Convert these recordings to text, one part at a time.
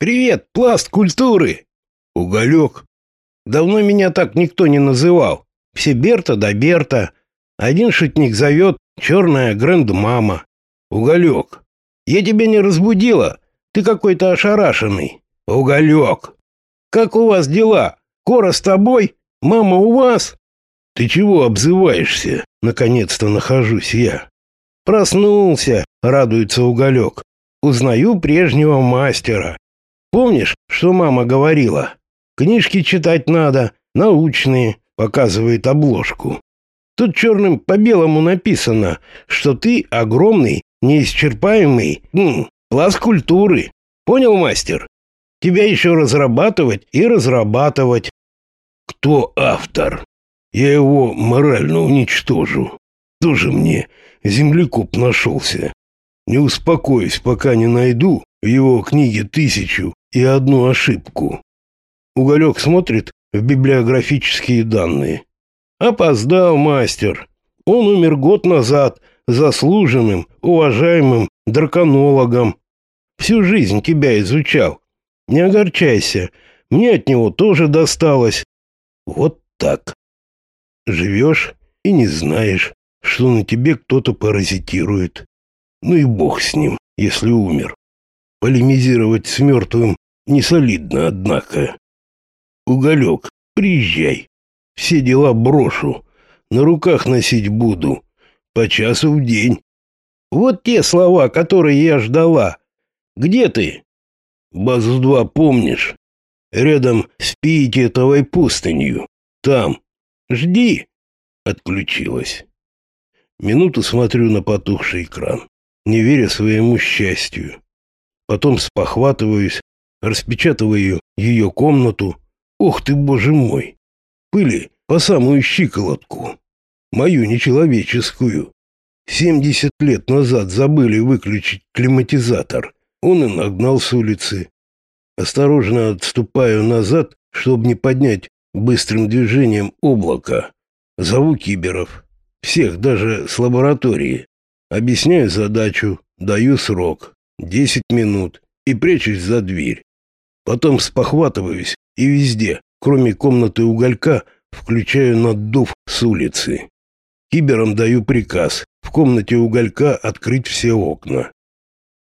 Привет, пласт культуры. Уголек. Давно меня так никто не называл. Все Берта да Берта. Один шутник зовет черная гранд-мама. Уголек. Я тебя не разбудила. Ты какой-то ошарашенный. Уголек. Как у вас дела? Кора с тобой? Мама у вас? Ты чего обзываешься? Наконец-то нахожусь я. Проснулся, радуется уголек. Узнаю прежнего мастера. Помнишь, что мама говорила? Книжки читать надо, научные, показывает обложку. Тут черным по белому написано, что ты огромный, неисчерпаемый м, пласт культуры. Понял, мастер? Тебя еще разрабатывать и разрабатывать. Кто автор? Я его морально уничтожу. Тоже мне землекоп нашелся. Не успокоюсь, пока не найду в его книге тысячу и одну ошибку. Уголек смотрит в библиографические данные. Опоздал мастер. Он умер год назад заслуженным, уважаемым драконологом. Всю жизнь тебя изучал. Не огорчайся, мне от него тоже досталось. Вот так. Живешь и не знаешь, что на тебе кто-то паразитирует. Ну и бог с ним, если умер. Полемизировать с мертвым не солидно, однако. Уголек, приезжай. Все дела брошу. На руках носить буду. По часу в день. Вот те слова, которые я ждала. Где ты? Базу 2 помнишь? Рядом с Пиететовой пустынью. Там. Жди. Отключилась. Минуту смотрю на потухший экран, не веря своему счастью. Потом спохватываюсь, распечатываю ее комнату. Ух ты, боже мой! Пыли по самую щиколотку. Мою нечеловеческую. Семьдесят лет назад забыли выключить климатизатор. Он и нагнал с улицы. Осторожно отступаю назад, чтобы не поднять быстрым движением облака. Зову киберов. Всех, даже с лаборатории. Объясняю задачу, даю срок. Десять минут. И прячусь за дверь. Потом спохватываюсь и везде, кроме комнаты уголька, включаю наддув с улицы. Киберам даю приказ в комнате уголька открыть все окна.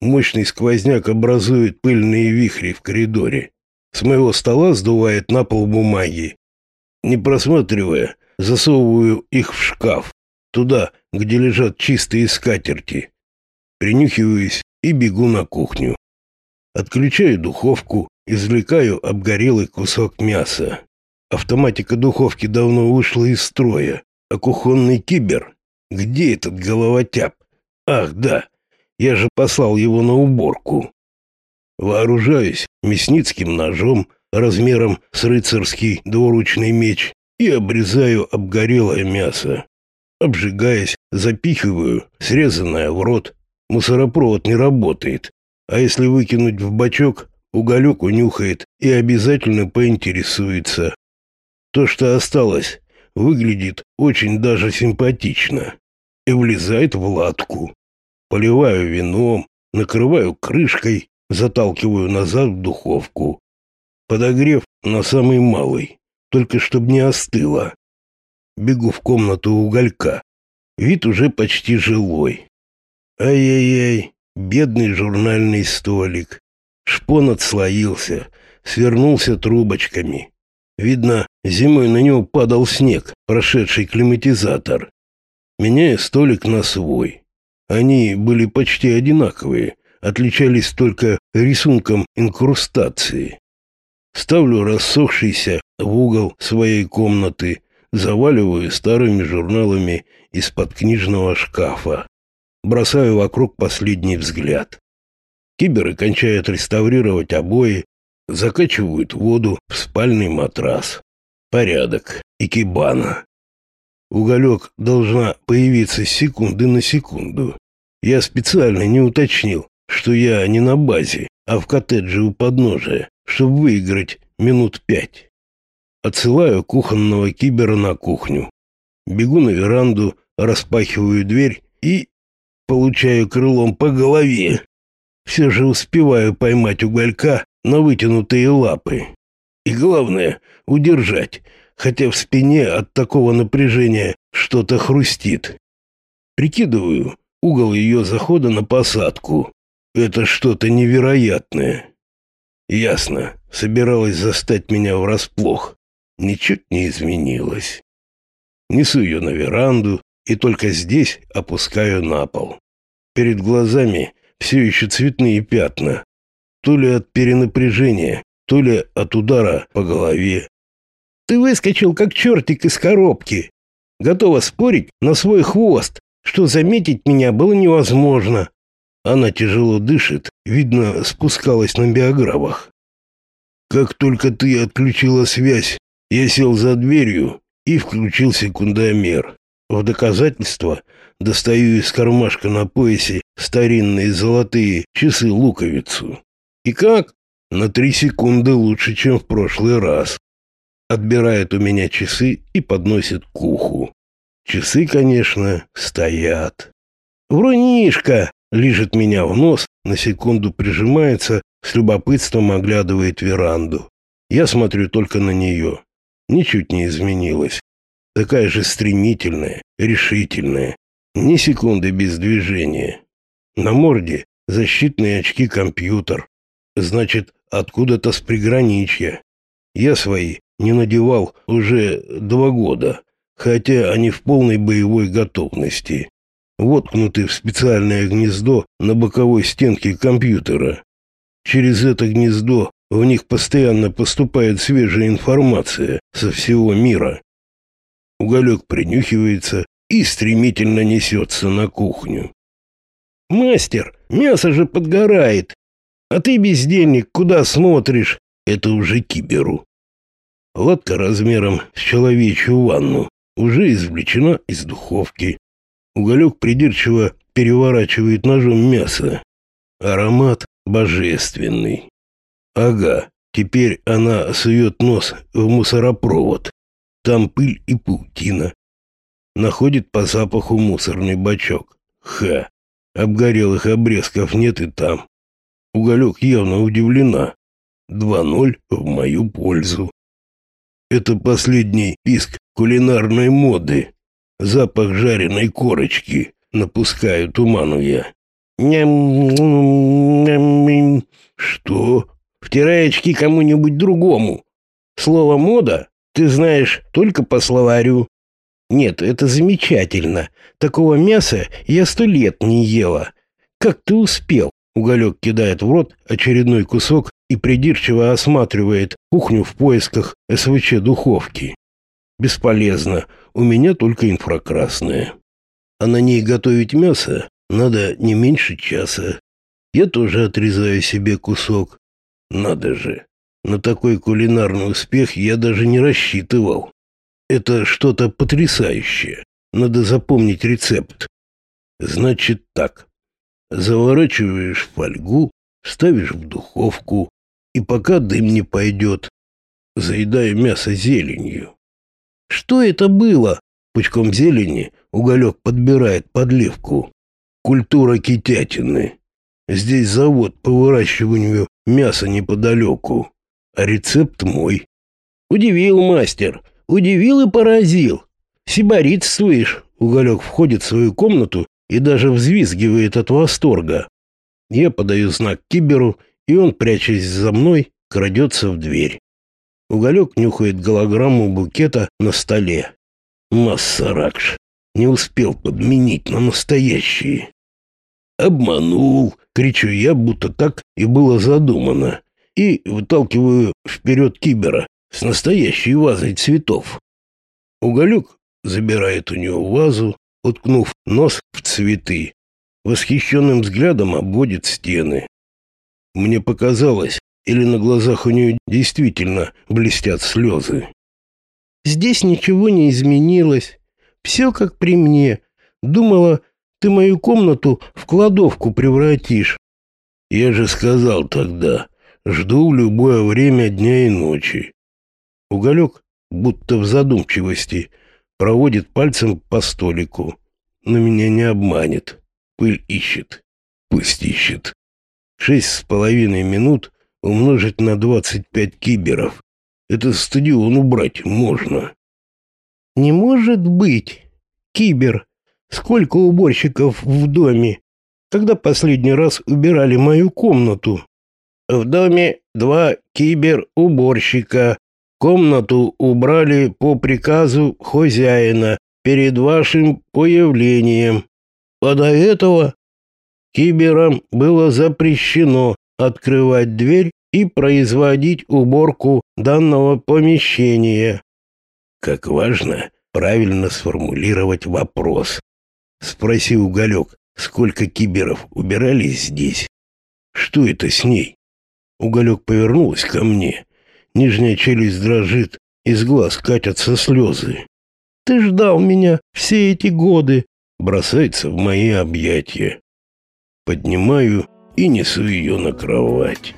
Мощный сквозняк образует пыльные вихри в коридоре. С моего стола сдувает на пол бумаги. Не просматривая, засовываю их в шкаф, туда, где лежат чистые скатерти. Принюхиваюсь и бегу на кухню. Отключаю духовку, извлекаю обгорелый кусок мяса. Автоматика духовки давно вышла из строя, а кухонный кибер... Где этот головотяп? Ах, да, я же послал его на уборку. Вооружаюсь мясницким ножом размером с рыцарский двуручный меч и обрезаю обгорелое мясо. Обжигаясь, запихиваю срезанное в рот. Мусоропровод не работает. А если выкинуть в бачок, уголек унюхает и обязательно поинтересуется. То, что осталось, выглядит очень даже симпатично и влезает в латку. Поливаю вином, накрываю крышкой, заталкиваю назад в духовку. Подогрев на самый малый, только чтобы не остыло. Бегу в комнату уголька. Вид уже почти жилой. Ай-яй-яй, бедный журнальный столик. Шпон отслоился, свернулся трубочками. Видно, зимой на него падал снег, прошедший климатизатор. Меняю столик на свой. Они были почти одинаковые, отличались только рисунком инкрустации. Ставлю рассохшийся в угол своей комнаты, заваливаю старыми журналами из-под книжного шкафа. Бросаю вокруг последний взгляд. Киберы кончают реставрировать обои, закачивают воду в спальный матрас. Порядок. Икебана. Уголек должна появиться с секунды на секунду. Я специально не уточнил, что я не на базе, а в коттедже у подножия, чтобы выиграть минут пять. Отсылаю кухонного кибера на кухню. Бегу на веранду, распахиваю дверь и получаю крылом по голове. Все же успеваю поймать уголька на вытянутые лапы. И главное — удержать, хотя в спине от такого напряжения что-то хрустит. Прикидываю угол ее захода на посадку. Это что-то невероятное. Ясно, собиралась застать меня врасплох. Ничуть не изменилось. Несу ее на веранду и только здесь опускаю на пол. Перед глазами все еще цветные пятна. То ли от перенапряжения, то ли от удара по голове. Ты выскочил, как чертик из коробки. Готова спорить на свой хвост, что заметить меня было невозможно. Она тяжело дышит, видно, спускалась на биографах. Как только ты отключила связь, я сел за дверью и включил секундомер. В доказательство достаю из кармашка на поясе старинные золотые часы-луковицу. И как? На три секунды лучше, чем в прошлый раз. Отбирает у меня часы и подносит к уху. Часы, конечно, стоят. Врунишка лижет меня в нос, на секунду прижимается, с любопытством оглядывает веранду. Я смотрю только на нее. Ничуть не изменилась. Такая же стремительная, решительная. Ни секунды без движения. На морде защитные очки-компьютер. Значит, откуда-то с приграничья. Я свои не надевал уже два года, хотя они в полной боевой готовности. Воткнуты в специальное гнездо на боковой стенке компьютера. Через это гнездо в них постоянно поступает свежая информация со всего мира. Уголек принюхивается и стремительно несется на кухню. «Мастер, мясо же подгорает! А ты, бездельник, куда смотришь? Это уже киберу». Лодка размером с человечью ванну уже извлечена из духовки. Уголек придирчиво переворачивает ножом мясо. Аромат божественный. Ага, теперь она сует нос в мусоропровод. Там пыль и паутина. Находит по запаху мусорный бачок. Ха, обгорелых обрезков нет и там. Уголек явно удивлена. 2-0 в мою пользу. Это последний писк кулинарной моды. Запах жареной корочки. Напускаю туману я. Ням, Что? Втирай очки кому-нибудь другому. Слово «мода» ты знаешь только по словарю. Нет, это замечательно. Такого мяса я сто лет не ела. Как ты успел? Уголек кидает в рот очередной кусок и придирчиво осматривает кухню в поисках СВЧ-духовки. Бесполезно, у меня только инфракрасная. А на ней готовить мясо надо не меньше часа. Я тоже отрезаю себе кусок. Надо же, на такой кулинарный успех я даже не рассчитывал. Это что-то потрясающее. Надо запомнить рецепт. Значит так. Заворачиваешь фольгу, ставишь в духовку, и пока дым не пойдет, заедая мясо зеленью. Что это было? Пучком зелени уголек подбирает подливку. Культура китятины. Здесь завод по выращиванию мяса неподалеку. Рецепт мой. Удивил мастер. Удивил и поразил. Сиборитствуешь. Уголек входит в свою комнату и даже взвизгивает от восторга. Я подаю знак киберу, и он, прячась за мной, крадется в дверь. Уголек нюхает голограмму букета на столе. Массаракш не успел подменить на настоящие. «Обманул!» — кричу я, будто так и было задумано, и выталкиваю вперед кибера с настоящей вазой цветов. Уголек забирает у него вазу, уткнув нос в цветы. Восхищенным взглядом обводит стены. Мне показалось, или на глазах у нее действительно блестят слезы. Здесь ничего не изменилось. Все как при мне. Думала, ты мою комнату в кладовку превратишь. Я же сказал тогда, жду в любое время дня и ночи. Уголек, будто в задумчивости, проводит пальцем по столику. Но меня не обманет. Пыль ищет. Пусть ищет. Шесть с половиной минут умножить на 25 киберов. Это стадион убрать можно. Не может быть. Кибер. Сколько уборщиков в доме? Когда последний раз убирали мою комнату? В доме два кибер-уборщика. Комнату убрали по приказу хозяина перед вашим появлением. А до этого киберам было запрещено открывать дверь и производить уборку данного помещения. Как важно правильно сформулировать вопрос. Спроси Уголек, сколько киберов убирались здесь? Что это с ней? Уголек повернулась ко мне. Нижняя челюсть дрожит, из глаз катятся слезы. Ты ждал меня все эти годы. Бросается в мои объятия. Поднимаю и несу ее на кровать.